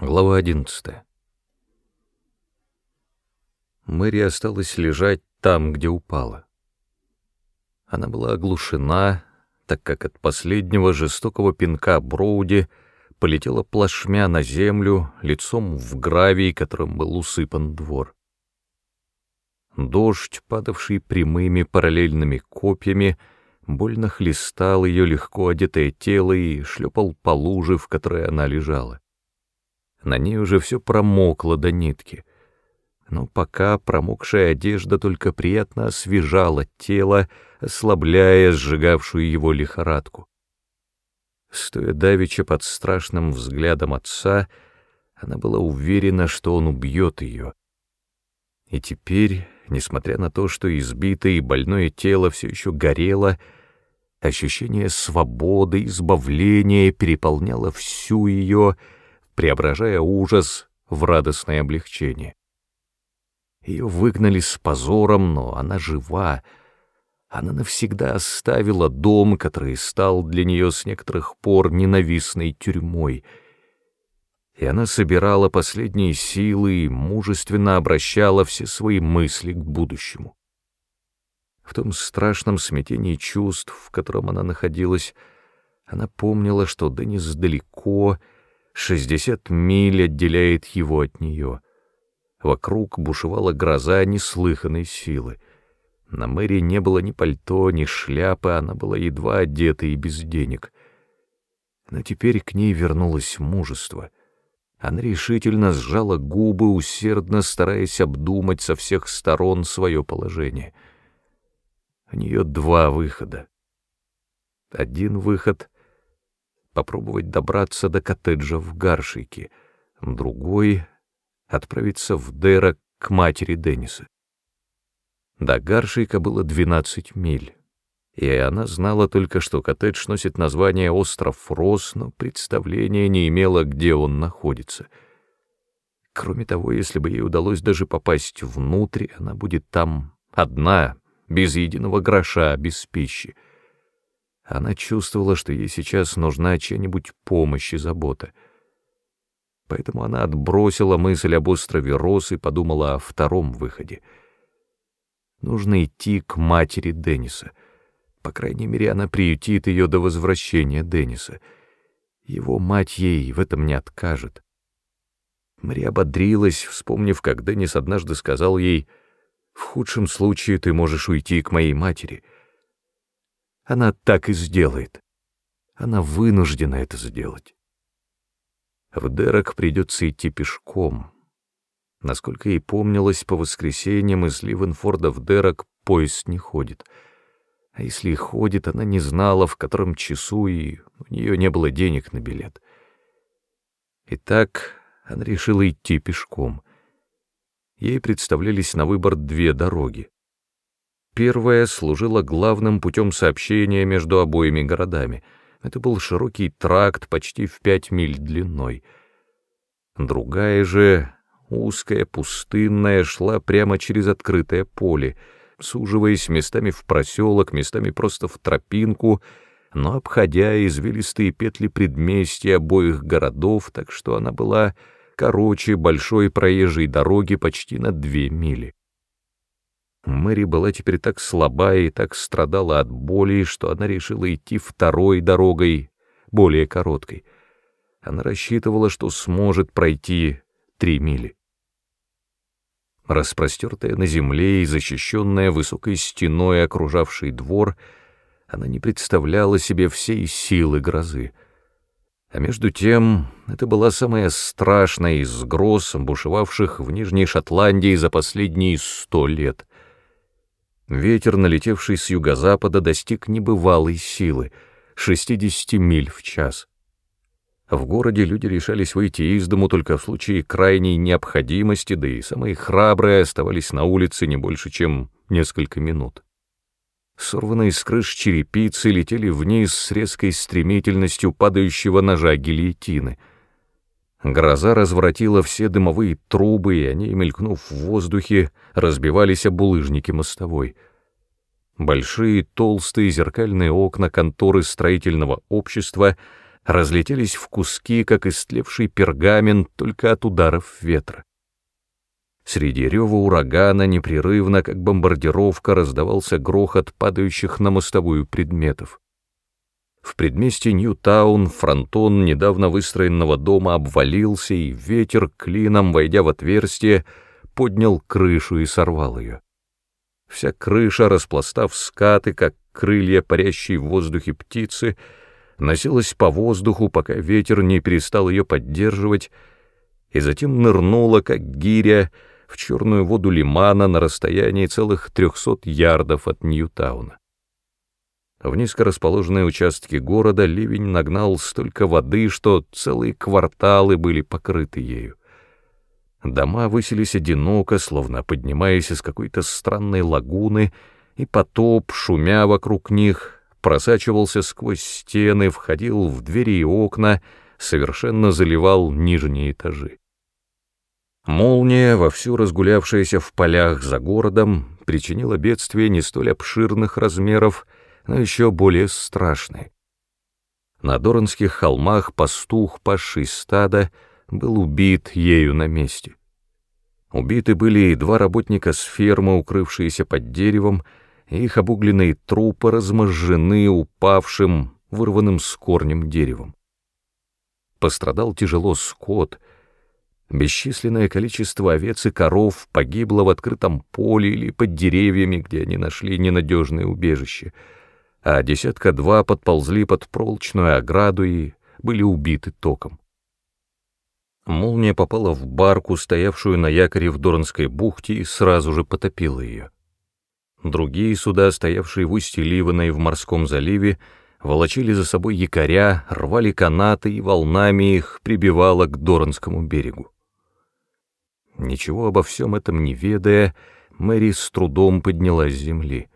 Глава 11. Мэри осталась лежать там, где упала. Она была оглушена, так как от последнего жестокого пинка Броуди полетела плашмя на землю, лицом в гравий, которым был усыпан двор. Дождь, падавший прямыми параллельными копьями, больно хлестал ее легко одетое тело и шлепал по луже, в которой она лежала. На ней уже все промокло до нитки. Но пока промокшая одежда только приятно освежала тело, ослабляя сжигавшую его лихорадку. Стоя давеча под страшным взглядом отца, она была уверена, что он убьет ее. И теперь, несмотря на то, что избитое и больное тело все еще горело, ощущение свободы, избавления переполняло всю ее, преображая ужас в радостное облегчение. Ее выгнали с позором, но она жива. Она навсегда оставила дом, который стал для нее с некоторых пор ненавистной тюрьмой. И она собирала последние силы и мужественно обращала все свои мысли к будущему. В том страшном смятении чувств, в котором она находилась, она помнила, что Денис далеко, Шестьдесят миль отделяет его от нее. Вокруг бушевала гроза неслыханной силы. На Мэри не было ни пальто, ни шляпы, она была едва одета и без денег. Но теперь к ней вернулось мужество. Она решительно сжала губы, усердно стараясь обдумать со всех сторон свое положение. У нее два выхода. Один выход попробовать добраться до коттеджа в Гаршике, другой — отправиться в Дера к матери Денниса. До Гаршика было 12 миль, и она знала только, что коттедж носит название «Остров Рос», но представления не имела, где он находится. Кроме того, если бы ей удалось даже попасть внутрь, она будет там одна, без единого гроша, без пищи. Она чувствовала, что ей сейчас нужна чья-нибудь помощь и забота. Поэтому она отбросила мысль об острове Рос и подумала о втором выходе. Нужно идти к матери Денниса. По крайней мере, она приютит ее до возвращения Денниса. Его мать ей в этом не откажет. Мария ободрилась, вспомнив, как Деннис однажды сказал ей, «В худшем случае ты можешь уйти к моей матери». Она так и сделает. Она вынуждена это сделать. В Дерек придется идти пешком. Насколько ей помнилось, по воскресеньям из Ливенфорда в Дерек поезд не ходит. А если и ходит, она не знала, в котором часу, и у нее не было денег на билет. Итак, она решила идти пешком. Ей представлялись на выбор две дороги. Первая служила главным путем сообщения между обоими городами. Это был широкий тракт почти в пять миль длиной. Другая же, узкая, пустынная, шла прямо через открытое поле, суживаясь местами в проселок, местами просто в тропинку, но обходя извилистые петли предместья обоих городов, так что она была короче большой проезжей дороги почти на две мили. Мэри была теперь так слаба и так страдала от боли, что она решила идти второй дорогой, более короткой. Она рассчитывала, что сможет пройти три мили. Распростертая на земле и защищенная высокой стеной окружавший двор, она не представляла себе всей силы грозы. А между тем, это была самая страшная из гроз, бушевавших в Нижней Шотландии за последние сто лет. Ветер, налетевший с юго-запада, достиг небывалой силы — 60 миль в час. В городе люди решались выйти из дому только в случае крайней необходимости, да и самые храбрые оставались на улице не больше, чем несколько минут. Сорванные с крыш черепицы летели вниз с резкой стремительностью падающего ножа гильотины — Гроза разворотила все дымовые трубы, и они, мелькнув в воздухе, разбивались об булыжники мостовой. Большие толстые зеркальные окна конторы строительного общества разлетелись в куски, как истлевший пергамент, только от ударов ветра. Среди рева урагана непрерывно, как бомбардировка, раздавался грохот падающих на мостовую предметов. В предместье Ньютаун фронтон недавно выстроенного дома обвалился, и ветер, клином войдя в отверстие, поднял крышу и сорвал ее. Вся крыша, распластав скаты, как крылья парящей в воздухе птицы, носилась по воздуху, пока ветер не перестал ее поддерживать, и затем нырнула, как гиря, в черную воду лимана на расстоянии целых трехсот ярдов от Ньютауна. В низко расположенные участки города ливень нагнал столько воды, что целые кварталы были покрыты ею. Дома высились одиноко, словно поднимаясь из какой-то странной лагуны, и потоп, шумя вокруг них, просачивался сквозь стены, входил в двери и окна, совершенно заливал нижние этажи. Молния, вовсю разгулявшаяся в полях за городом, причинила бедствие не столь обширных размеров, но еще более страшные. На Доранских холмах пастух, пасший стада, был убит ею на месте. Убиты были и два работника с фермы, укрывшиеся под деревом, и их обугленные трупы разможжены упавшим, вырванным с корнем деревом. Пострадал тяжело скот — Бесчисленное количество овец и коров погибло в открытом поле или под деревьями, где они нашли ненадежное убежище, а десятка-два подползли под проволочную ограду и были убиты током. Молния попала в барку, стоявшую на якоре в Доранской бухте, и сразу же потопила ее. Другие суда, стоявшие в устье Ливана и в морском заливе, волочили за собой якоря, рвали канаты и волнами их прибивало к Доранскому берегу. Ничего обо всем этом не ведая, Мэри с трудом поднялась с земли.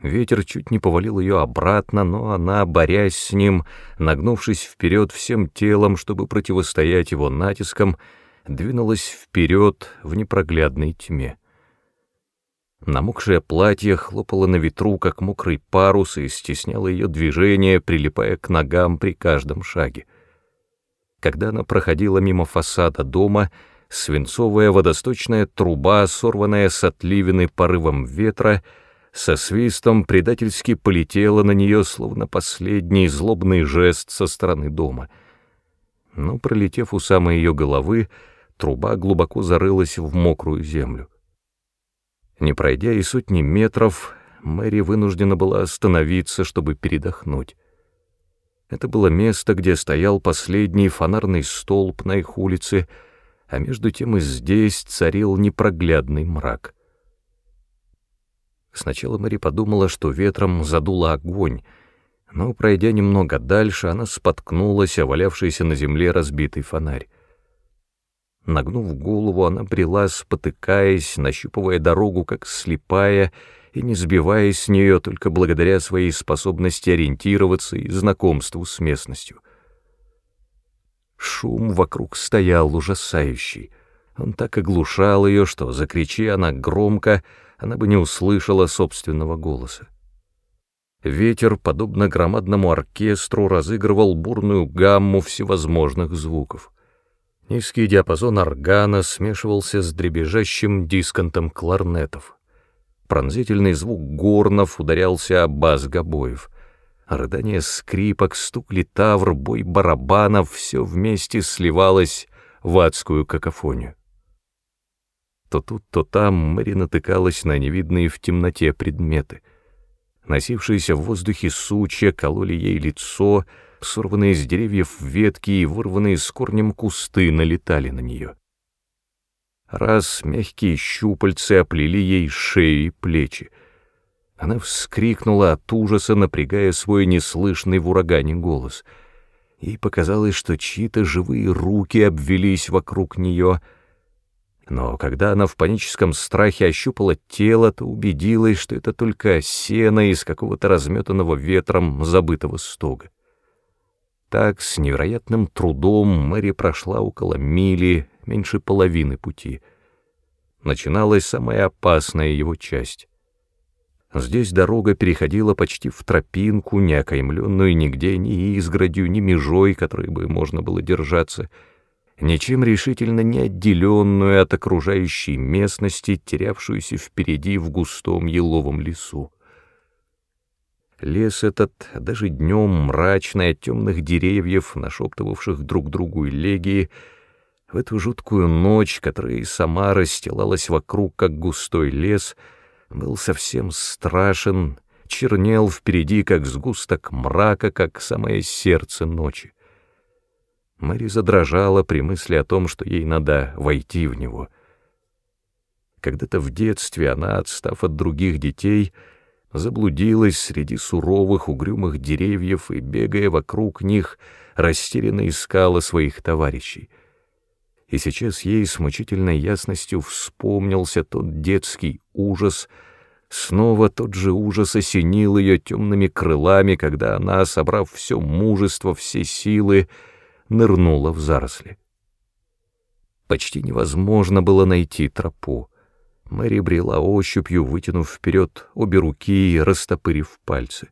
Ветер чуть не повалил ее обратно, но она, борясь с ним, нагнувшись вперед всем телом, чтобы противостоять его натискам, двинулась вперед в непроглядной тьме. Намокшее платье хлопало на ветру, как мокрый парус, и стесняло ее движение, прилипая к ногам при каждом шаге. Когда она проходила мимо фасада дома, свинцовая водосточная труба, сорванная с отливины порывом ветра, со свистом предательски полетела на нее, словно последний злобный жест со стороны дома. Но, пролетев у самой ее головы, труба глубоко зарылась в мокрую землю. Не пройдя и сотни метров, Мэри вынуждена была остановиться, чтобы передохнуть. Это было место, где стоял последний фонарный столб на их улице — а между тем и здесь царил непроглядный мрак. Сначала Мэри подумала, что ветром задуло огонь, но, пройдя немного дальше, она споткнулась о валявшийся на земле разбитый фонарь. Нагнув голову, она брела, спотыкаясь, нащупывая дорогу, как слепая, и не сбиваясь с нее только благодаря своей способности ориентироваться и знакомству с местностью. Шум вокруг стоял ужасающий. Он так оглушал ее, что, закричи она громко, она бы не услышала собственного голоса. Ветер, подобно громадному оркестру, разыгрывал бурную гамму всевозможных звуков. Низкий диапазон органа смешивался с дребезжащим дисконтом кларнетов. Пронзительный звук горнов ударялся о бас гобоев — Рыдание скрипок, стук литавр, бой барабанов — все вместе сливалось в адскую какофонию. То тут, то там Мэри натыкалась на невидные в темноте предметы. Носившиеся в воздухе сучья кололи ей лицо, сорванные с деревьев ветки и вырванные с корнем кусты налетали на нее. Раз мягкие щупальцы оплели ей шею и плечи — она вскрикнула от ужаса, напрягая свой неслышный в урагане голос. Ей показалось, что чьи-то живые руки обвелись вокруг нее. Но когда она в паническом страхе ощупала тело, то убедилась, что это только сено из какого-то разметанного ветром забытого стога. Так, с невероятным трудом Мэри прошла около мили, меньше половины пути. Начиналась самая опасная его часть. Здесь дорога переходила почти в тропинку, не окаймленную нигде ни изгородью, ни межой, которой бы можно было держаться, ничем решительно не отделенную от окружающей местности, терявшуюся впереди в густом еловом лесу. Лес этот, даже днем мрачный от темных деревьев, нашептывавших друг другу элегии, в эту жуткую ночь, которая и сама расстилалась вокруг, как густой лес, был совсем страшен, чернел впереди, как сгусток мрака, как самое сердце ночи. Мэри задрожала при мысли о том, что ей надо войти в него. Когда-то в детстве она, отстав от других детей, — заблудилась среди суровых угрюмых деревьев и, бегая вокруг них, растерянно искала своих товарищей. И сейчас ей с мучительной ясностью вспомнился тот детский ужас, снова тот же ужас осенил ее темными крылами, когда она, собрав все мужество, все силы, нырнула в заросли. Почти невозможно было найти тропу. Мэри брела ощупью, вытянув вперед обе руки и растопырив пальцы.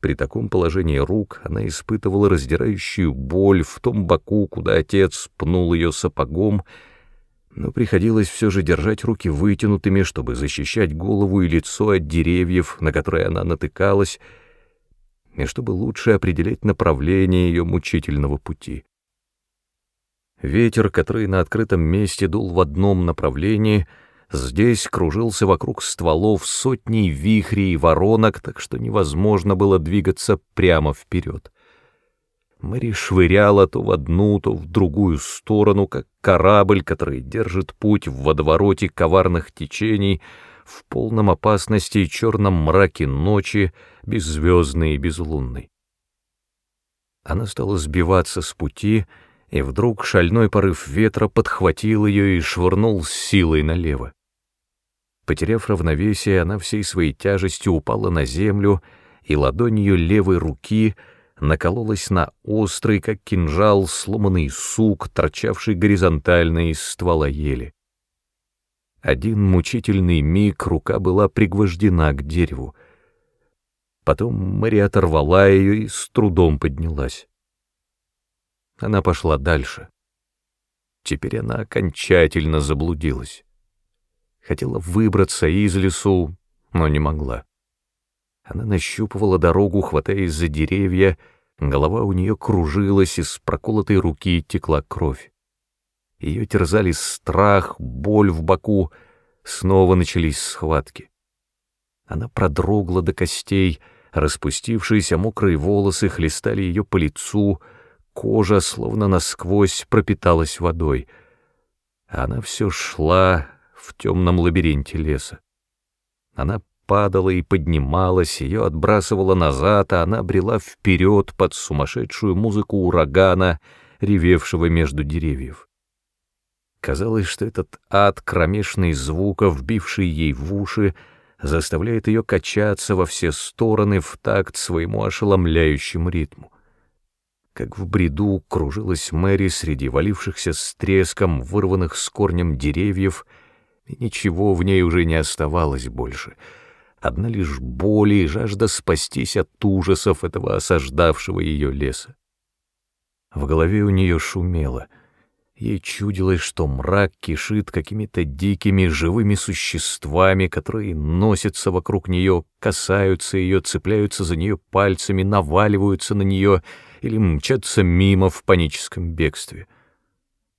При таком положении рук она испытывала раздирающую боль в том боку, куда отец пнул ее сапогом, но приходилось все же держать руки вытянутыми, чтобы защищать голову и лицо от деревьев, на которые она натыкалась, и чтобы лучше определять направление ее мучительного пути. Ветер, который на открытом месте дул в одном направлении — Здесь кружился вокруг стволов сотни вихрей и воронок, так что невозможно было двигаться прямо вперед. Мэри швыряла то в одну, то в другую сторону, как корабль, который держит путь в водовороте коварных течений, в полном опасности и черном мраке ночи, беззвездной и безлунной. Она стала сбиваться с пути, и вдруг шальной порыв ветра подхватил ее и швырнул с силой налево. Потеряв равновесие, она всей своей тяжестью упала на землю, и ладонью левой руки накололась на острый, как кинжал, сломанный сук, торчавший горизонтально из ствола ели. Один мучительный миг рука была пригвождена к дереву. Потом Мэри оторвала ее и с трудом поднялась. Она пошла дальше. Теперь она окончательно заблудилась хотела выбраться из лесу, но не могла. Она нащупывала дорогу, хватаясь за деревья, голова у нее кружилась, из проколотой руки текла кровь. Ее терзали страх, боль в боку, снова начались схватки. Она продрогла до костей, распустившиеся мокрые волосы хлестали ее по лицу, кожа словно насквозь пропиталась водой. Она все шла, в темном лабиринте леса. Она падала и поднималась, ее отбрасывала назад, а она брела вперед под сумасшедшую музыку урагана, ревевшего между деревьев. Казалось, что этот ад кромешный звуков, вбивший ей в уши, заставляет ее качаться во все стороны в такт своему ошеломляющему ритму. Как в бреду кружилась Мэри среди валившихся с треском, вырванных с корнем деревьев — и ничего в ней уже не оставалось больше. Одна лишь боль и жажда спастись от ужасов этого осаждавшего ее леса. В голове у нее шумело. Ей чудилось, что мрак кишит какими-то дикими живыми существами, которые носятся вокруг нее, касаются ее, цепляются за нее пальцами, наваливаются на нее или мчатся мимо в паническом бегстве. —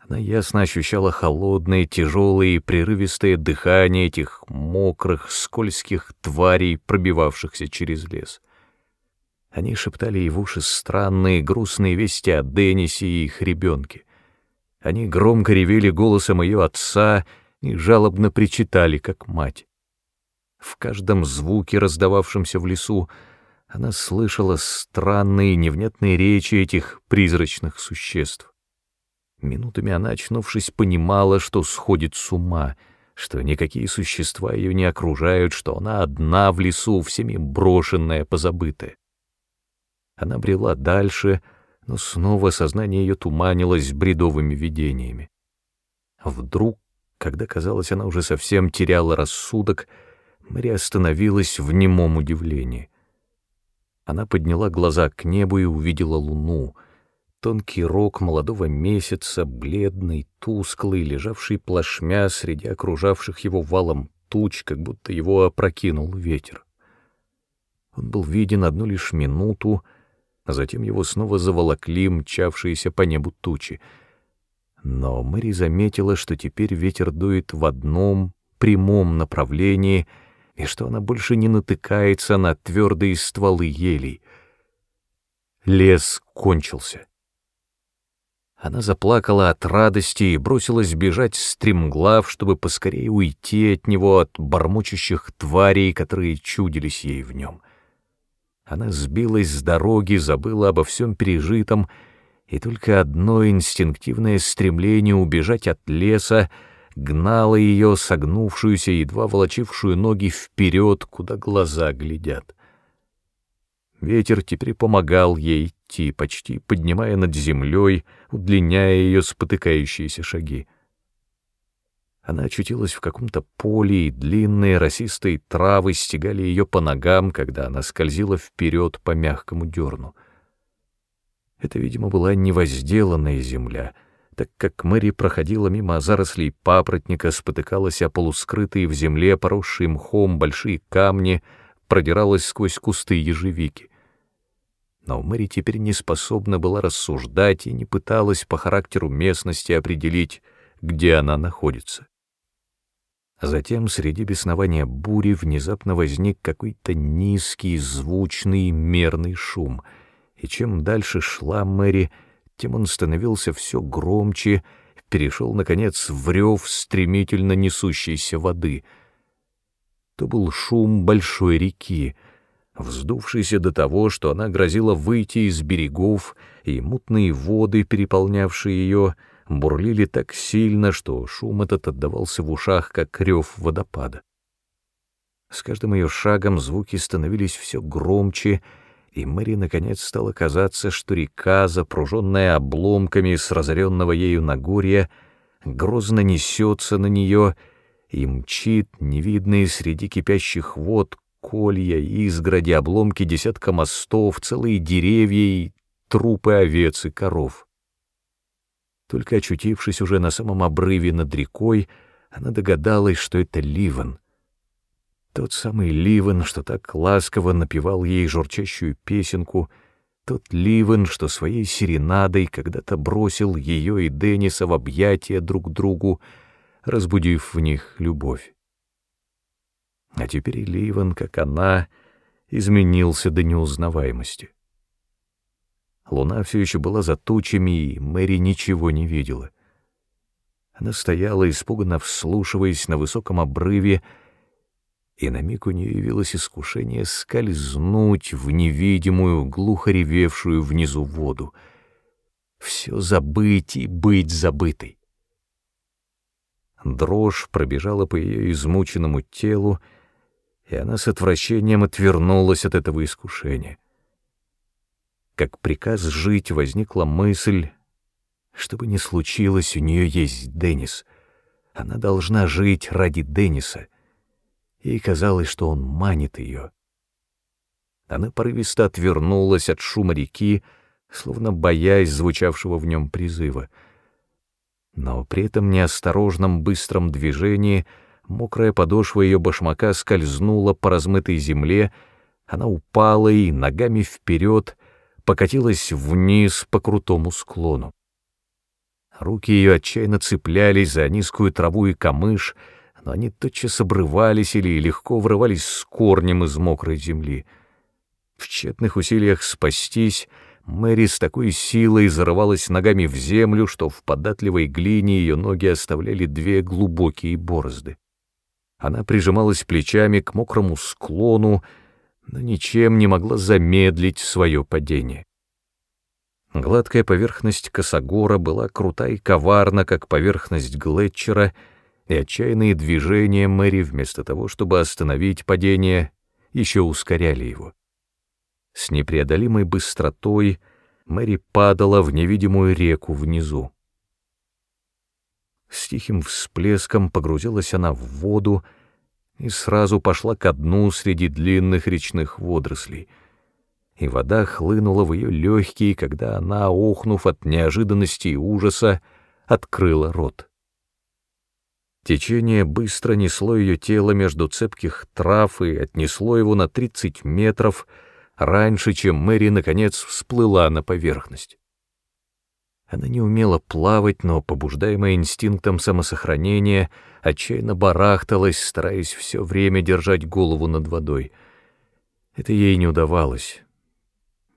она ясно ощущала холодное, тяжелое и прерывистое дыхание этих мокрых, скользких тварей, пробивавшихся через лес. Они шептали ей в уши странные, грустные вести о Деннисе и их ребенке. Они громко ревели голосом ее отца и жалобно причитали, как мать. В каждом звуке, раздававшемся в лесу, она слышала странные невнятные речи этих призрачных существ. Минутами она, очнувшись, понимала, что сходит с ума, что никакие существа ее не окружают, что она одна в лесу, всеми брошенная, позабытая. Она брела дальше, но снова сознание ее туманилось бредовыми видениями. Вдруг, когда, казалось, она уже совсем теряла рассудок, Мэри остановилась в немом удивлении. Она подняла глаза к небу и увидела луну. Тонкий рог молодого месяца, бледный, тусклый, лежавший плашмя среди окружавших его валом туч, как будто его опрокинул ветер. Он был виден одну лишь минуту, а затем его снова заволокли мчавшиеся по небу тучи. Но Мэри заметила, что теперь ветер дует в одном прямом направлении — и что она больше не натыкается на твердые стволы елей. Лес кончился. Она заплакала от радости и бросилась бежать стремглав, чтобы поскорее уйти от него, от бормочущих тварей, которые чудились ей в нем. Она сбилась с дороги, забыла обо всем пережитом, и только одно инстинктивное стремление убежать от леса — гнала ее, согнувшуюся, едва волочившую ноги вперед, куда глаза глядят. Ветер теперь помогал ей идти, почти поднимая над землей, удлиняя ее спотыкающиеся шаги. Она очутилась в каком-то поле, и длинные росистые травы стегали ее по ногам, когда она скользила вперед по мягкому дерну. Это, видимо, была невозделанная земля — так как Мэри проходила мимо зарослей папоротника, спотыкалась о полускрытые в земле, поросшие мхом большие камни, продиралась сквозь кусты ежевики. Но Мэри теперь не способна была рассуждать и не пыталась по характеру местности определить, где она находится. Затем среди беснования бури внезапно возник какой-то низкий, звучный, мерный шум, и чем дальше шла Мэри, тем он становился все громче, перешел, наконец, в рев стремительно несущейся воды. То был шум большой реки, вздувшийся до того, что она грозила выйти из берегов, и мутные воды, переполнявшие ее, бурлили так сильно, что шум этот отдавался в ушах, как рев водопада. С каждым ее шагом звуки становились все громче, и Мэри наконец стало казаться, что река, запруженная обломками с разоренного ею Нагорья, грозно несется на нее и мчит невидные среди кипящих вод колья, изгороди, обломки десятка мостов, целые деревья и трупы овец и коров. Только очутившись уже на самом обрыве над рекой, она догадалась, что это Ливан — тот самый Ливен, что так ласково напевал ей журчащую песенку, тот Ливен, что своей серенадой когда-то бросил ее и Денниса в объятия друг другу, разбудив в них любовь. А теперь Ливен, как она, изменился до неузнаваемости. Луна все еще была за тучами, и Мэри ничего не видела. Она стояла, испуганно вслушиваясь на высоком обрыве, и на миг у нее явилось искушение скользнуть в невидимую, глухо ревевшую внизу воду. Все забыть и быть забытой. Дрожь пробежала по ее измученному телу, и она с отвращением отвернулась от этого искушения. Как приказ жить возникла мысль, что бы ни случилось, у нее есть Деннис. Она должна жить ради Денниса — Ей казалось, что он манит ее. Она порывисто отвернулась от шума реки, словно боясь звучавшего в нем призыва. Но при этом неосторожном быстром движении мокрая подошва ее башмака скользнула по размытой земле, она упала и ногами вперед покатилась вниз по крутому склону. Руки ее отчаянно цеплялись за низкую траву и камыш, но они тотчас обрывались или легко врывались с корнем из мокрой земли. В тщетных усилиях спастись Мэри с такой силой зарывалась ногами в землю, что в податливой глине ее ноги оставляли две глубокие борозды. Она прижималась плечами к мокрому склону, но ничем не могла замедлить свое падение. Гладкая поверхность косогора была крута и коварна, как поверхность Глетчера — и отчаянные движения Мэри, вместо того, чтобы остановить падение, еще ускоряли его. С непреодолимой быстротой Мэри падала в невидимую реку внизу. С тихим всплеском погрузилась она в воду, и сразу пошла ко дну среди длинных речных водорослей. И вода хлынула в ее легкие, когда она, охнув от неожиданности и ужаса, открыла рот. Течение быстро несло ее тело между цепких трав и отнесло его на тридцать метров раньше, чем Мэри, наконец, всплыла на поверхность. Она не умела плавать, но, побуждаемая инстинктом самосохранения, отчаянно барахталась, стараясь все время держать голову над водой. Это ей не удавалось.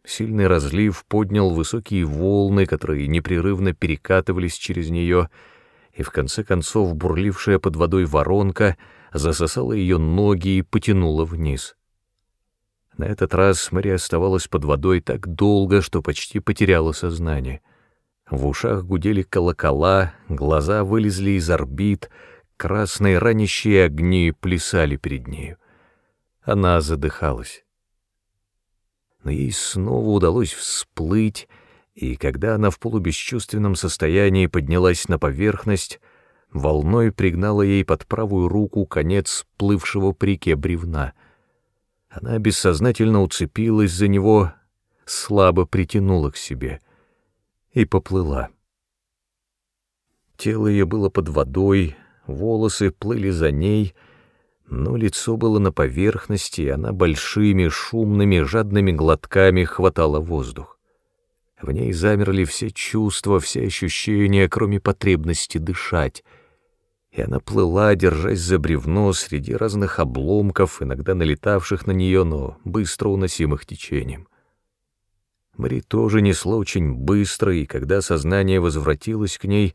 Сильный разлив поднял высокие волны, которые непрерывно перекатывались через нее, и в конце концов бурлившая под водой воронка засосала ее ноги и потянула вниз. На этот раз Мэри оставалась под водой так долго, что почти потеряла сознание — в ушах гудели колокола, глаза вылезли из орбит, красные ранящие огни плясали перед нею. Она задыхалась. Но ей снова удалось всплыть, и когда она в полубесчувственном состоянии поднялась на поверхность, волной пригнала ей под правую руку конец плывшего реке бревна. Она бессознательно уцепилась за него, слабо притянула к себе — и поплыла. Тело ее было под водой, волосы плыли за ней, но лицо было на поверхности, и она большими, шумными, жадными глотками хватала воздух. В ней замерли все чувства, все ощущения, кроме потребности дышать. И она плыла, держась за бревно среди разных обломков, иногда налетавших на нее, но быстро уносимых течением. Мари тоже несла очень быстро, и когда сознание возвратилось к ней,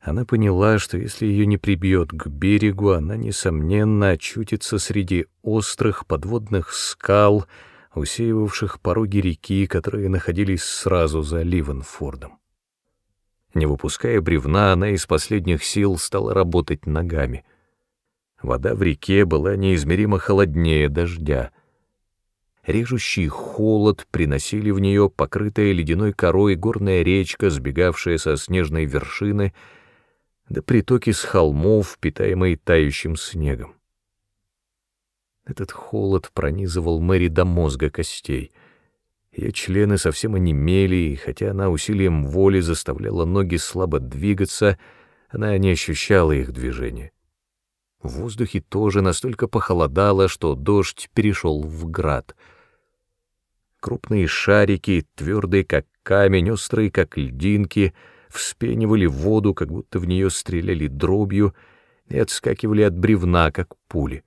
она поняла, что если ее не прибьет к берегу, она, несомненно, очутится среди острых подводных скал, усеивавших пороги реки, которые находились сразу за Ливенфордом. Не выпуская бревна, она из последних сил стала работать ногами. Вода в реке была неизмеримо холоднее дождя — режущий холод приносили в нее покрытая ледяной корой горная речка, сбегавшая со снежной вершины, да притоки с холмов, питаемые тающим снегом. Этот холод пронизывал Мэри до мозга костей. Ее члены совсем онемели, и хотя она усилием воли заставляла ноги слабо двигаться, она не ощущала их движения. В воздухе тоже настолько похолодало, что дождь перешел в град — Крупные шарики, твердые как камень, острые как льдинки, вспенивали воду, как будто в нее стреляли дробью, и отскакивали от бревна, как пули.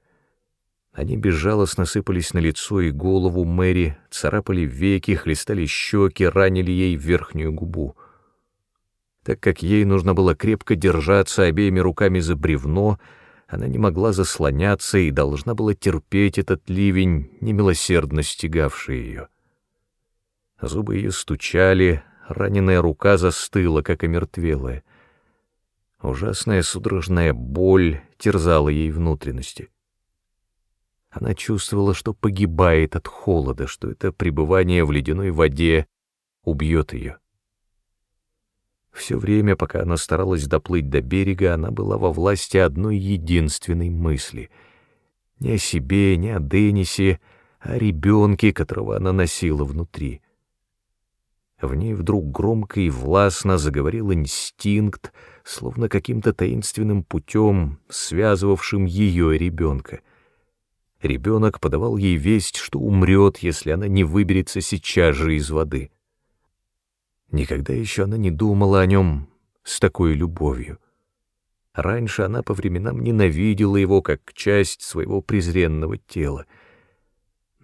Они безжалостно сыпались на лицо и голову Мэри, царапали веки, хлестали щеки, ранили ей верхнюю губу. Так как ей нужно было крепко держаться обеими руками за бревно, она не могла заслоняться и должна была терпеть этот ливень, немилосердно стегавший ее. Зубы ее стучали, раненая рука застыла, как омертвелая. Ужасная судорожная боль терзала ей внутренности. Она чувствовала, что погибает от холода, что это пребывание в ледяной воде убьет ее. Все время, пока она старалась доплыть до берега, она была во власти одной единственной мысли. Не о себе, не о Деннисе, а о ребенке, которого она носила внутри. В ней вдруг громко и властно заговорил инстинкт, словно каким-то таинственным путем, связывавшим ее и ребенка. Ребенок подавал ей весть, что умрет, если она не выберется сейчас же из воды. Никогда еще она не думала о нем с такой любовью. Раньше она по временам ненавидела его как часть своего презренного тела —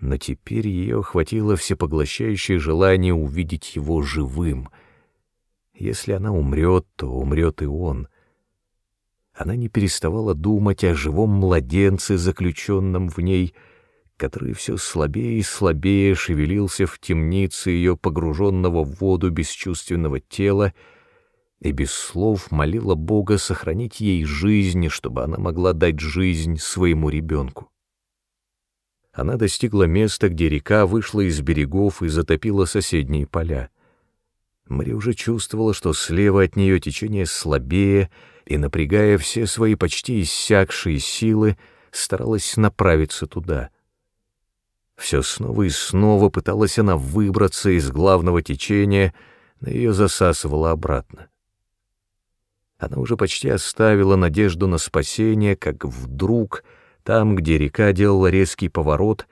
но теперь ее охватило всепоглощающее желание увидеть его живым. Если она умрет, то умрет и он. Она не переставала думать о живом младенце, заключенном в ней, который все слабее и слабее шевелился в темнице ее погруженного в воду бесчувственного тела, и без слов молила Бога сохранить ей жизнь, чтобы она могла дать жизнь своему ребенку она достигла места, где река вышла из берегов и затопила соседние поля. Мари уже чувствовала, что слева от нее течение слабее, и, напрягая все свои почти иссякшие силы, старалась направиться туда. Все снова и снова пыталась она выбраться из главного течения, но ее засасывало обратно. Она уже почти оставила надежду на спасение, как вдруг, там, где река делала резкий поворот,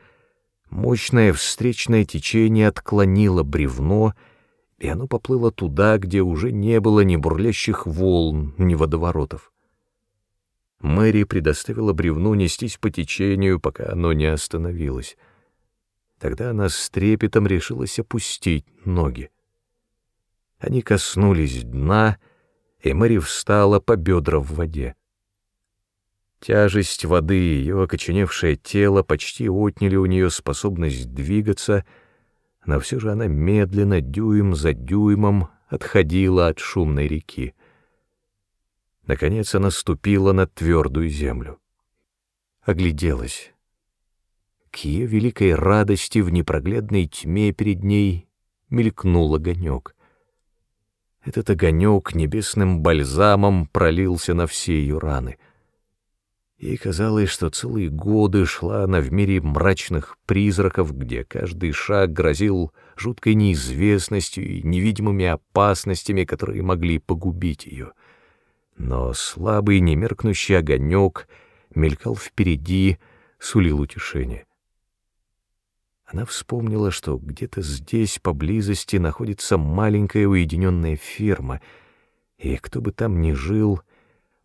мощное встречное течение отклонило бревно, и оно поплыло туда, где уже не было ни бурлящих волн, ни водоворотов. Мэри предоставила бревну нестись по течению, пока оно не остановилось. Тогда она с трепетом решилась опустить ноги. Они коснулись дна, и Мэри встала по бедра в воде. Тяжесть воды и ее окоченевшее тело почти отняли у нее способность двигаться, но все же она медленно, дюйм за дюймом, отходила от шумной реки. Наконец она ступила на твердую землю. Огляделась. К ее великой радости в непроглядной тьме перед ней мелькнул огонек. Этот огонек небесным бальзамом пролился на все ее раны. Ей казалось, что целые годы шла она в мире мрачных призраков, где каждый шаг грозил жуткой неизвестностью и невидимыми опасностями, которые могли погубить ее. Но слабый немеркнущий огонек мелькал впереди, сулил утешение. Она вспомнила, что где-то здесь, поблизости, находится маленькая уединенная ферма, и кто бы там ни жил,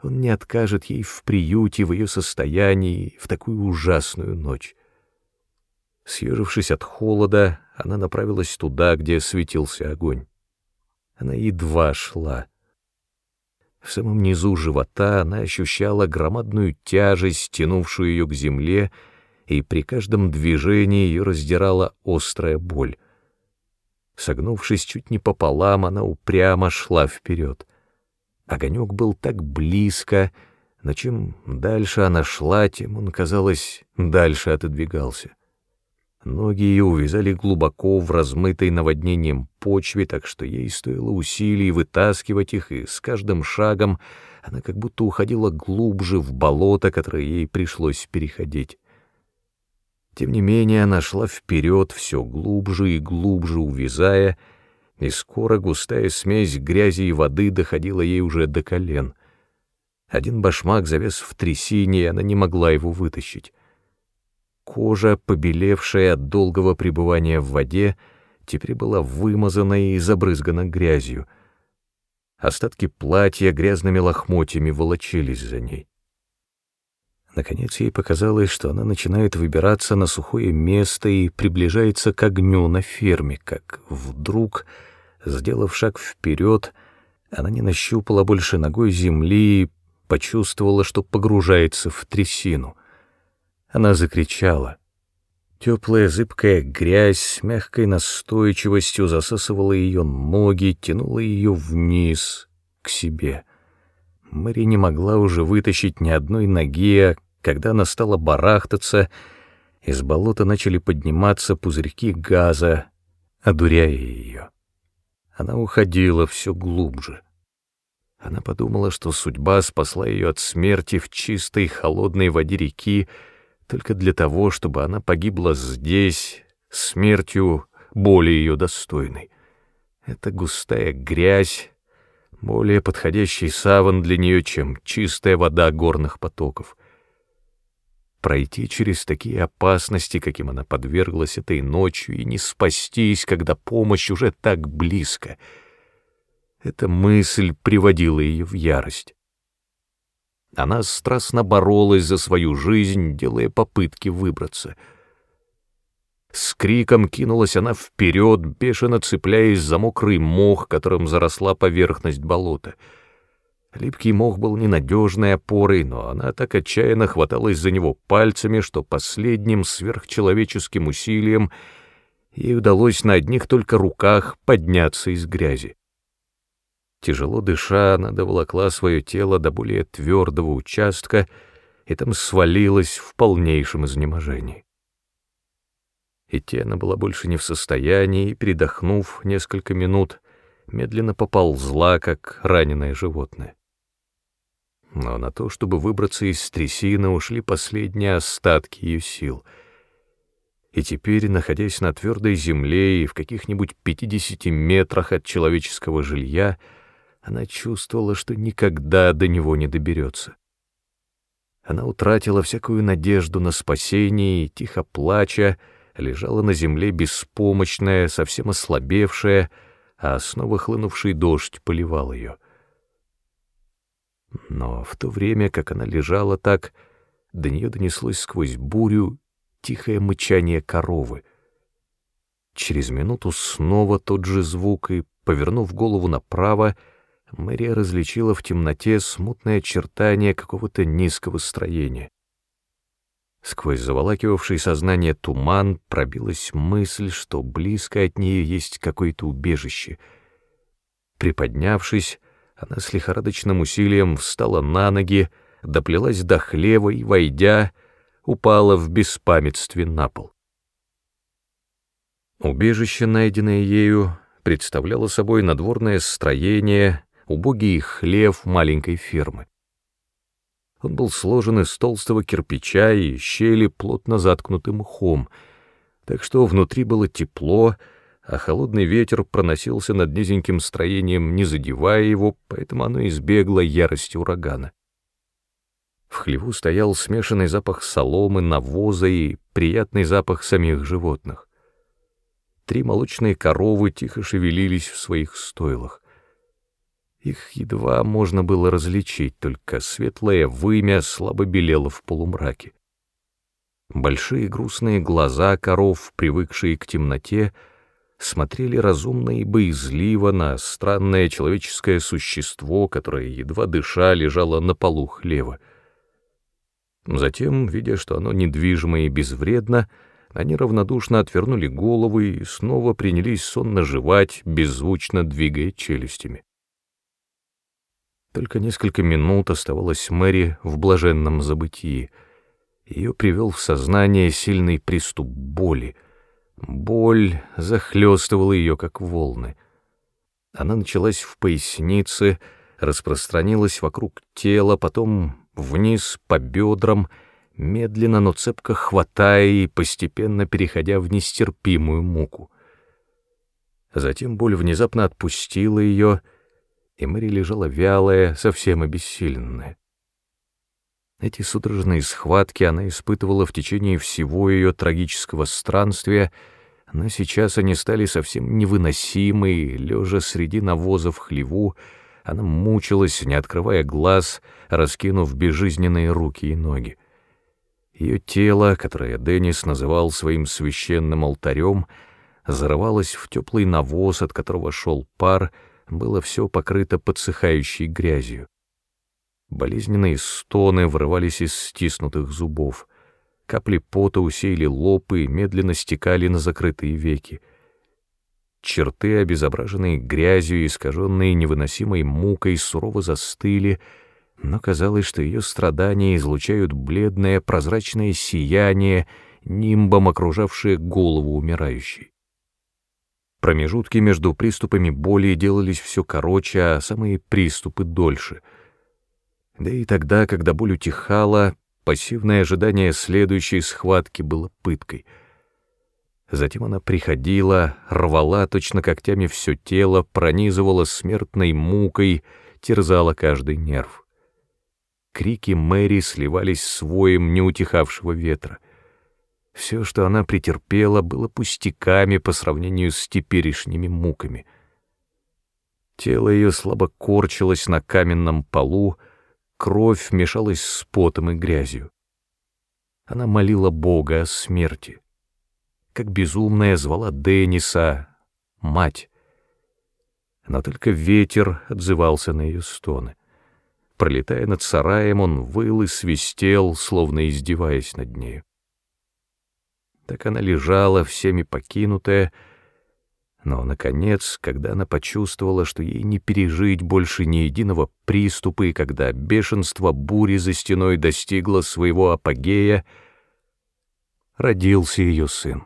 он не откажет ей в приюте в ее состоянии в такую ужасную ночь. Съежившись от холода, она направилась туда, где светился огонь. Она едва шла. В самом низу живота она ощущала громадную тяжесть, тянувшую ее к земле, и при каждом движении ее раздирала острая боль. Согнувшись чуть не пополам, она упрямо шла вперед. Огонек был так близко, но чем дальше она шла, тем он, казалось, дальше отодвигался. Ноги ее увязали глубоко в размытой наводнением почве, так что ей стоило усилий вытаскивать их, и с каждым шагом она как будто уходила глубже в болото, которое ей пришлось переходить. Тем не менее, она шла вперед, все глубже и глубже увязая, и скоро густая смесь грязи и воды доходила ей уже до колен. Один башмак завес в трясине, и она не могла его вытащить. Кожа, побелевшая от долгого пребывания в воде, теперь была вымазана и забрызгана грязью. Остатки платья грязными лохмотьями волочились за ней. Наконец ей показалось, что она начинает выбираться на сухое место и приближается к огню на ферме, как вдруг, сделав шаг вперед, она не нащупала больше ногой земли и почувствовала, что погружается в трясину. Она закричала. Теплая зыбкая грязь с мягкой настойчивостью засасывала ее ноги, тянула ее вниз, к себе. Мэри не могла уже вытащить ни одной ноги, а когда она стала барахтаться, из болота начали подниматься пузырьки газа, одуряя ее. Она уходила все глубже. Она подумала, что судьба спасла ее от смерти в чистой холодной воде реки только для того, чтобы она погибла здесь, смертью более ее достойной. Это густая грязь, более подходящий саван для нее, чем чистая вода горных потоков пройти через такие опасности, каким она подверглась этой ночью, и не спастись, когда помощь уже так близко. Эта мысль приводила ее в ярость. Она страстно боролась за свою жизнь, делая попытки выбраться. С криком кинулась она вперед, бешено цепляясь за мокрый мох, которым заросла поверхность болота — Липкий мох был ненадежной опорой, но она так отчаянно хваталась за него пальцами, что последним сверхчеловеческим усилием ей удалось на одних только руках подняться из грязи. Тяжело дыша, она доволокла свое тело до более твердого участка и там свалилась в полнейшем изнеможении. Идти она была больше не в состоянии, и, передохнув несколько минут, медленно поползла, как раненое животное. Но на то, чтобы выбраться из трясины, ушли последние остатки ее сил. И теперь, находясь на твердой земле и в каких-нибудь 50 метрах от человеческого жилья, она чувствовала, что никогда до него не доберется. Она утратила всякую надежду на спасение и, тихо плача, лежала на земле беспомощная, совсем ослабевшая, а снова хлынувший дождь поливал ее. Но в то время, как она лежала так, до нее донеслось сквозь бурю тихое мычание коровы. Через минуту снова тот же звук, и, повернув голову направо, Мэрия различила в темноте смутное очертание какого-то низкого строения. Сквозь заволакивавший сознание туман пробилась мысль, что близко от нее есть какое-то убежище. Приподнявшись, она с лихорадочным усилием встала на ноги, доплелась до хлева и, войдя, упала в беспамятстве на пол. Убежище, найденное ею, представляло собой надворное строение, убогий хлев маленькой фермы. Он был сложен из толстого кирпича и щели, плотно заткнуты мхом, так что внутри было тепло, а холодный ветер проносился над низеньким строением, не задевая его, поэтому оно избегло ярости урагана. В хлеву стоял смешанный запах соломы, навоза и приятный запах самих животных. Три молочные коровы тихо шевелились в своих стойлах. Их едва можно было различить, только светлое вымя слабо белело в полумраке. Большие грустные глаза коров, привыкшие к темноте, смотрели разумно и боязливо на странное человеческое существо, которое, едва дыша, лежало на полу хлева. Затем, видя, что оно недвижимо и безвредно, они равнодушно отвернули головы и снова принялись сонно жевать, беззвучно двигая челюстями. Только несколько минут оставалась Мэри в блаженном забытии. Ее привел в сознание сильный приступ боли. Боль захлестывала ее, как волны. Она началась в пояснице, распространилась вокруг тела, потом вниз по бедрам, медленно, но цепко хватая и постепенно переходя в нестерпимую муку. Затем боль внезапно отпустила ее, и Мэри лежала вялая, совсем обессиленная. Эти судорожные схватки она испытывала в течение всего ее трагического странствия, но сейчас они стали совсем невыносимы, лежа среди навоза в хлеву, она мучилась, не открывая глаз, раскинув безжизненные руки и ноги. Ее тело, которое Деннис называл своим священным алтарем, зарывалось в теплый навоз, от которого шел пар, было все покрыто подсыхающей грязью. Болезненные стоны вырывались из стиснутых зубов. Капли пота усеяли лоб и медленно стекали на закрытые веки. Черты, обезображенные грязью и искаженные невыносимой мукой, сурово застыли, но казалось, что ее страдания излучают бледное прозрачное сияние, нимбом окружавшее голову умирающей. Промежутки между приступами боли делались все короче, а самые приступы дольше. Да и тогда, когда боль утихала, пассивное ожидание следующей схватки было пыткой. Затем она приходила, рвала точно когтями все тело, пронизывала смертной мукой, терзала каждый нерв. Крики Мэри сливались с воем неутихавшего ветра. Все, что она претерпела, было пустяками по сравнению с теперешними муками. Тело ее слабо корчилось на каменном полу, кровь мешалась с потом и грязью. Она молила Бога о смерти. Как безумная звала Денниса, мать. Но только ветер отзывался на ее стоны. Пролетая над сараем, он выл и свистел, словно издеваясь над нею. Так она лежала, всеми покинутая, но, наконец, когда она почувствовала, что ей не пережить больше ни единого приступа, и когда бешенство бури за стеной достигло своего апогея, родился ее сын.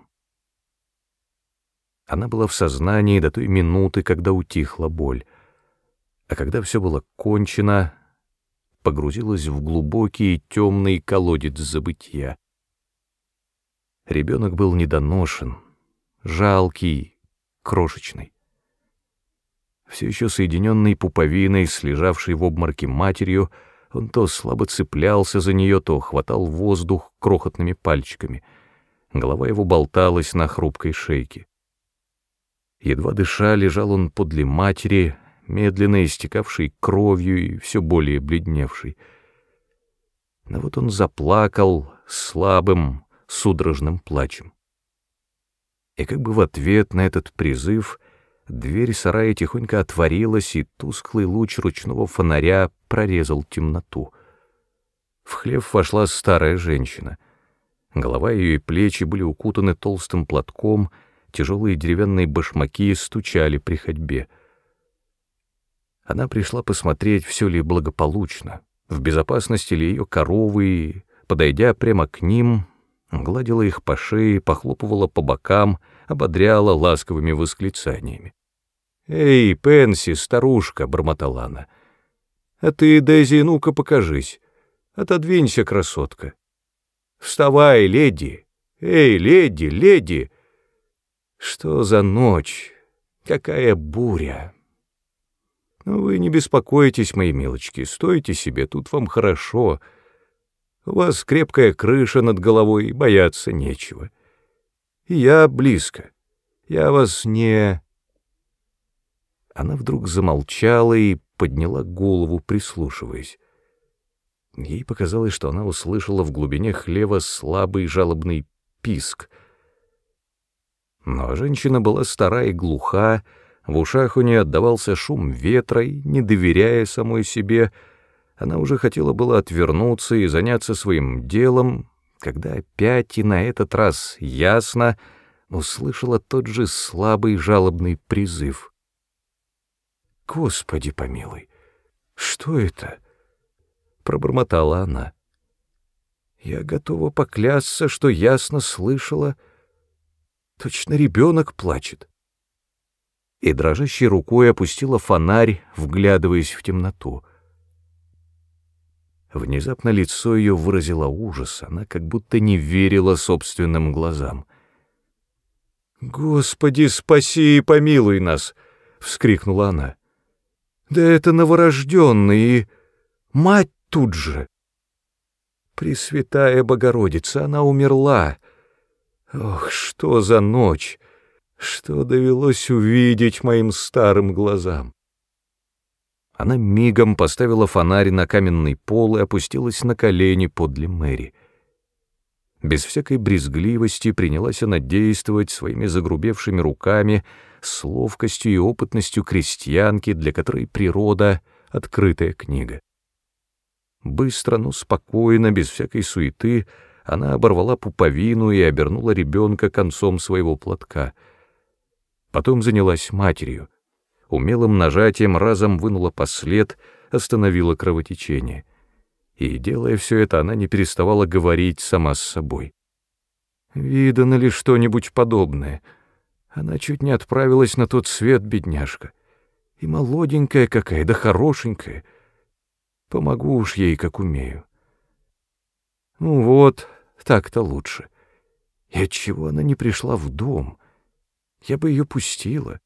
Она была в сознании до той минуты, когда утихла боль. А когда все было кончено, погрузилась в глубокий темный колодец забытия. Ребенок был недоношен, жалкий, крошечный. Все еще соединенный пуповиной с лежавшей в обморке матерью, он то слабо цеплялся за нее, то хватал воздух крохотными пальчиками. Голова его болталась на хрупкой шейке. Едва дыша, лежал он подле матери, медленно истекавший кровью и все более бледневший. Но вот он заплакал слабым, судорожным плачем. И как бы в ответ на этот призыв дверь сарая тихонько отворилась, и тусклый луч ручного фонаря прорезал темноту. В хлев вошла старая женщина. Голова ее и плечи были укутаны толстым платком, тяжелые деревянные башмаки стучали при ходьбе — она пришла посмотреть, все ли благополучно, в безопасности ли ее коровы, и, подойдя прямо к ним, гладила их по шее, похлопывала по бокам, ободряла ласковыми восклицаниями. «Эй, Пенси, старушка!» — бормотала она. «А ты, Дейзи, ну-ка покажись. Отодвинься, красотка. Вставай, леди! Эй, леди, леди! Что за ночь? Какая буря!» Ну, вы не беспокойтесь, мои милочки, стойте себе, тут вам хорошо. У вас крепкая крыша над головой, бояться нечего. И я близко. Я вас не...» Она вдруг замолчала и подняла голову, прислушиваясь. Ей показалось, что она услышала в глубине хлева слабый жалобный писк. Но женщина была стара и глуха, в ушах у нее отдавался шум ветра, и, не доверяя самой себе, она уже хотела было отвернуться и заняться своим делом, когда опять и на этот раз ясно услышала тот же слабый жалобный призыв. «Господи помилуй, что это?» — пробормотала она. «Я готова поклясться, что ясно слышала. Точно ребенок плачет» и дрожащей рукой опустила фонарь, вглядываясь в темноту. Внезапно лицо ее выразило ужас, она как будто не верила собственным глазам. «Господи, спаси и помилуй нас!» — вскрикнула она. «Да это новорожденный и мать тут же!» Пресвятая Богородица, она умерла. Ох, что за ночь! что довелось увидеть моим старым глазам. Она мигом поставила фонарь на каменный пол и опустилась на колени подле Мэри. Без всякой брезгливости принялась она действовать своими загрубевшими руками с ловкостью и опытностью крестьянки, для которой природа — открытая книга. Быстро, но спокойно, без всякой суеты, она оборвала пуповину и обернула ребенка концом своего платка — Потом занялась матерью. Умелым нажатием разом вынула послед, остановила кровотечение. И, делая все это, она не переставала говорить сама с собой. Видано ли что-нибудь подобное? Она чуть не отправилась на тот свет, бедняжка. И молоденькая какая, да хорошенькая. Помогу уж ей, как умею. Ну вот, так-то лучше. И отчего она не пришла в дом? я бы ее пустила.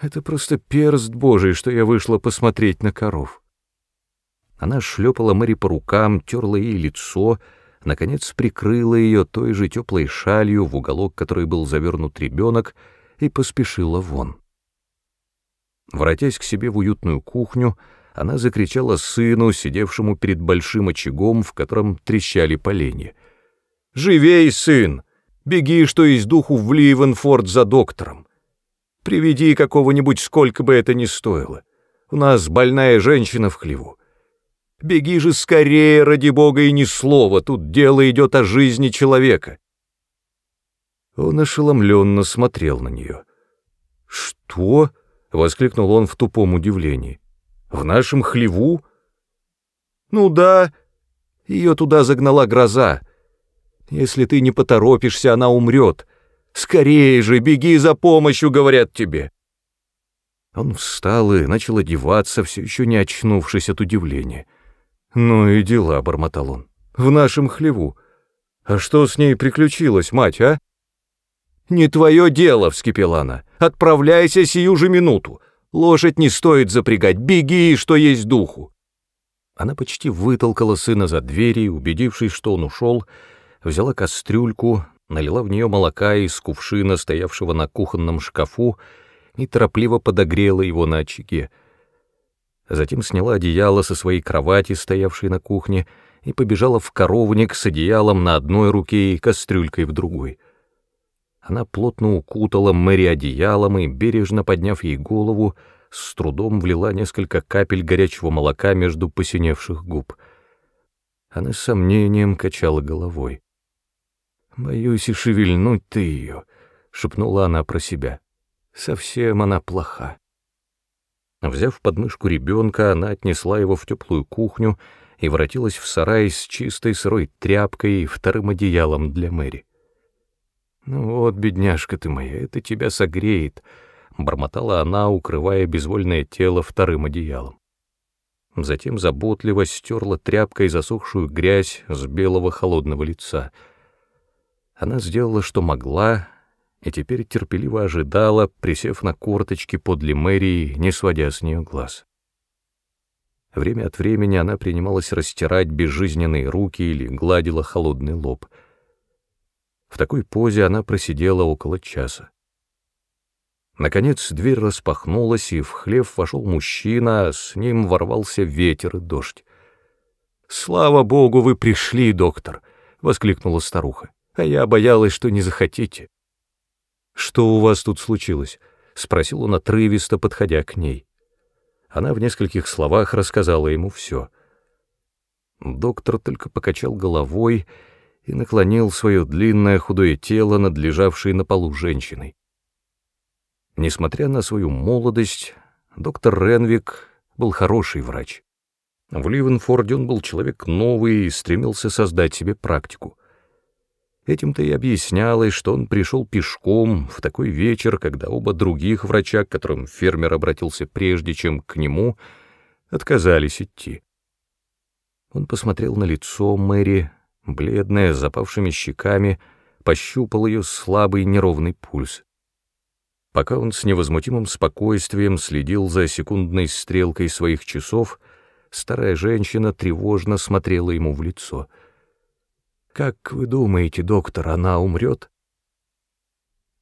Это просто перст Божий, что я вышла посмотреть на коров. Она шлепала Мэри по рукам, терла ей лицо, наконец прикрыла ее той же теплой шалью, в уголок которой был завернут ребенок, и поспешила вон. Воротясь к себе в уютную кухню, она закричала сыну, сидевшему перед большим очагом, в котором трещали поленья. «Живей, сын! Беги, что из духу, в Ливенфорд за доктором. Приведи какого-нибудь, сколько бы это ни стоило. У нас больная женщина в хлеву. Беги же скорее, ради бога, и ни слова, тут дело идет о жизни человека. Он ошеломленно смотрел на нее. «Что?» — воскликнул он в тупом удивлении. «В нашем хлеву?» «Ну да, ее туда загнала гроза. Если ты не поторопишься, она умрет. Скорее же, беги за помощью, говорят тебе. Он встал и начал одеваться, все еще не очнувшись от удивления. «Ну и дела», — бормотал он, — «в нашем хлеву. А что с ней приключилось, мать, а?» «Не твое дело», — вскипела она. «Отправляйся сию же минуту. Лошадь не стоит запрягать. Беги, что есть духу». Она почти вытолкала сына за двери и, убедившись, что он ушел, взяла кастрюльку, налила в нее молока из кувшина, стоявшего на кухонном шкафу, и торопливо подогрела его на очаге. Затем сняла одеяло со своей кровати, стоявшей на кухне, и побежала в коровник с одеялом на одной руке и кастрюлькой в другой. Она плотно укутала Мэри одеялом и, бережно подняв ей голову, с трудом влила несколько капель горячего молока между посиневших губ. Она с сомнением качала головой. «Боюсь и шевельнуть ты ее», — шепнула она про себя. «Совсем она плоха». Взяв подмышку ребенка, она отнесла его в теплую кухню и воротилась в сарай с чистой сырой тряпкой и вторым одеялом для Мэри. «Ну вот, бедняжка ты моя, это тебя согреет», — бормотала она, укрывая безвольное тело вторым одеялом. Затем заботливо стерла тряпкой засохшую грязь с белого холодного лица. Она сделала, что могла, и теперь терпеливо ожидала, присев на корточки подле мэрии, не сводя с нее глаз. Время от времени она принималась растирать безжизненные руки или гладила холодный лоб. В такой позе она просидела около часа. Наконец дверь распахнулась, и в хлев вошел мужчина, а с ним ворвался ветер и дождь. «Слава богу, вы пришли, доктор!» — воскликнула старуха. «А я боялась, что не захотите». «Что у вас тут случилось?» — спросил он отрывисто, подходя к ней. Она в нескольких словах рассказала ему все. Доктор только покачал головой и наклонил свое длинное худое тело над лежавшей на полу женщиной. Несмотря на свою молодость, доктор Ренвик был хороший врач. В Ливенфорде он был человек новый и стремился создать себе практику. Этим-то и объяснялось, что он пришел пешком в такой вечер, когда оба других врача, к которым фермер обратился прежде, чем к нему, отказались идти. Он посмотрел на лицо Мэри, бледное, с запавшими щеками, пощупал ее слабый неровный пульс. Пока он с невозмутимым спокойствием следил за секундной стрелкой своих часов, старая женщина тревожно смотрела ему в лицо — «Как вы думаете, доктор, она умрет?»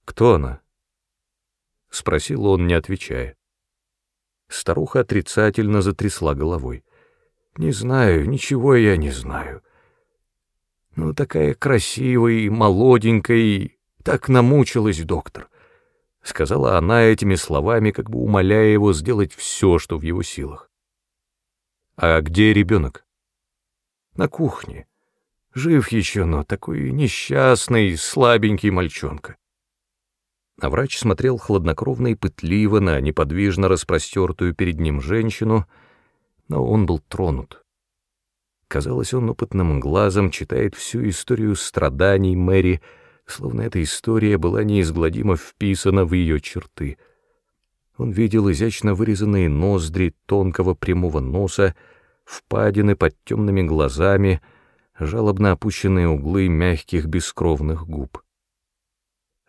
«Кто она?» — спросил он, не отвечая. Старуха отрицательно затрясла головой. «Не знаю, ничего я не знаю. Ну, такая красивая и молоденькая, и так намучилась, доктор», — сказала она этими словами, как бы умоляя его сделать все, что в его силах. «А где ребенок?» «На кухне. Жив еще, но такой несчастный, слабенький мальчонка. А врач смотрел хладнокровно и пытливо на неподвижно распростертую перед ним женщину, но он был тронут. Казалось, он опытным глазом читает всю историю страданий Мэри, словно эта история была неизгладимо вписана в ее черты. Он видел изящно вырезанные ноздри тонкого прямого носа, впадины под темными глазами — жалобно опущенные углы мягких бескровных губ.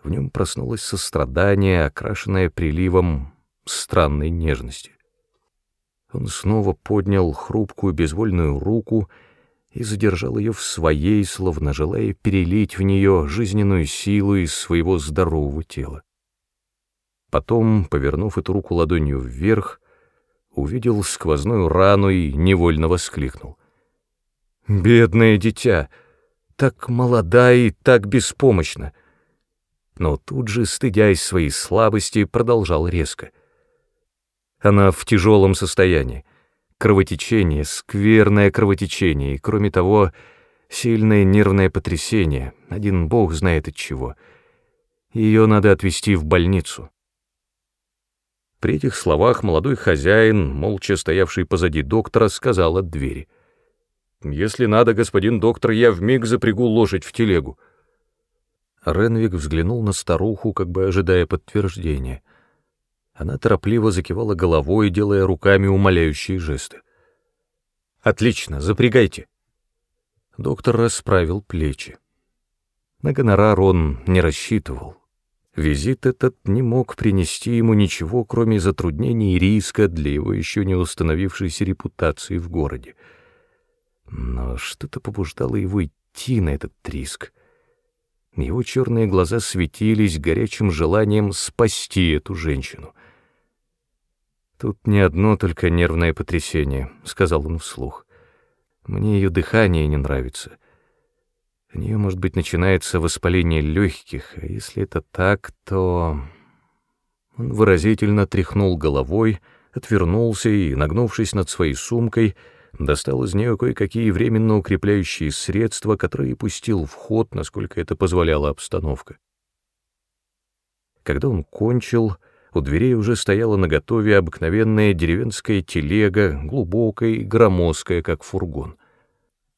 В нем проснулось сострадание, окрашенное приливом странной нежности. Он снова поднял хрупкую безвольную руку и задержал ее в своей, словно желая перелить в нее жизненную силу из своего здорового тела. Потом, повернув эту руку ладонью вверх, увидел сквозную рану и невольно воскликнул — Бедное дитя, так молода и так беспомощна. Но тут же, стыдясь своей слабости, продолжал резко. Она в тяжелом состоянии. Кровотечение, скверное кровотечение, и, кроме того, сильное нервное потрясение, один бог знает от чего. Ее надо отвезти в больницу. При этих словах молодой хозяин, молча стоявший позади доктора, сказал от двери — если надо, господин доктор, я вмиг запрягу лошадь в телегу. Ренвик взглянул на старуху, как бы ожидая подтверждения. Она торопливо закивала головой, делая руками умоляющие жесты. Отлично, запрягайте. Доктор расправил плечи. На гонорар он не рассчитывал. Визит этот не мог принести ему ничего, кроме затруднений и риска для его еще не установившейся репутации в городе. Но что-то побуждало его идти на этот риск. Его черные глаза светились горячим желанием спасти эту женщину. «Тут не одно только нервное потрясение», — сказал он вслух. «Мне ее дыхание не нравится». У нее, может быть, начинается воспаление легких, а если это так, то... Он выразительно тряхнул головой, отвернулся и, нагнувшись над своей сумкой, достал из нее кое-какие временно укрепляющие средства, которые пустил в ход, насколько это позволяла обстановка. Когда он кончил, у дверей уже стояла наготове обыкновенная деревенская телега, глубокая и громоздкая, как фургон —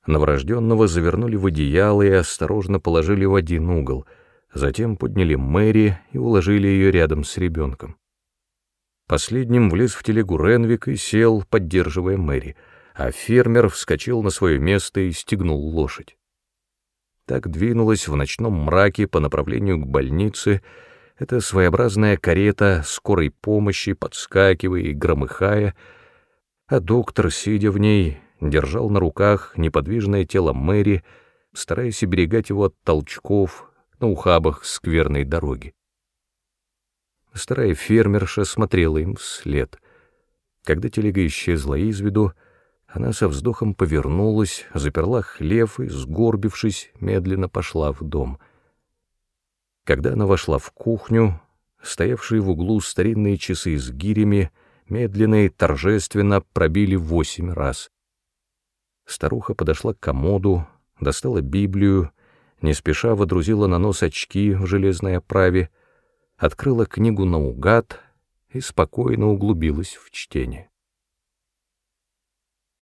Новорожденного завернули в одеяло и осторожно положили в один угол, затем подняли Мэри и уложили ее рядом с ребенком. Последним влез в телегу Ренвик и сел, поддерживая Мэри, а фермер вскочил на свое место и стегнул лошадь. Так двинулась в ночном мраке по направлению к больнице эта своеобразная карета скорой помощи, подскакивая и громыхая, а доктор, сидя в ней, держал на руках неподвижное тело Мэри, стараясь оберегать его от толчков на ухабах скверной дороги. Старая фермерша смотрела им вслед. Когда телега исчезла из виду, она со вздохом повернулась, заперла хлев и, сгорбившись, медленно пошла в дом. Когда она вошла в кухню, стоявшие в углу старинные часы с гирями медленно и торжественно пробили восемь раз. Старуха подошла к комоду, достала Библию, не спеша водрузила на нос очки в железной оправе, открыла книгу наугад и спокойно углубилась в чтение.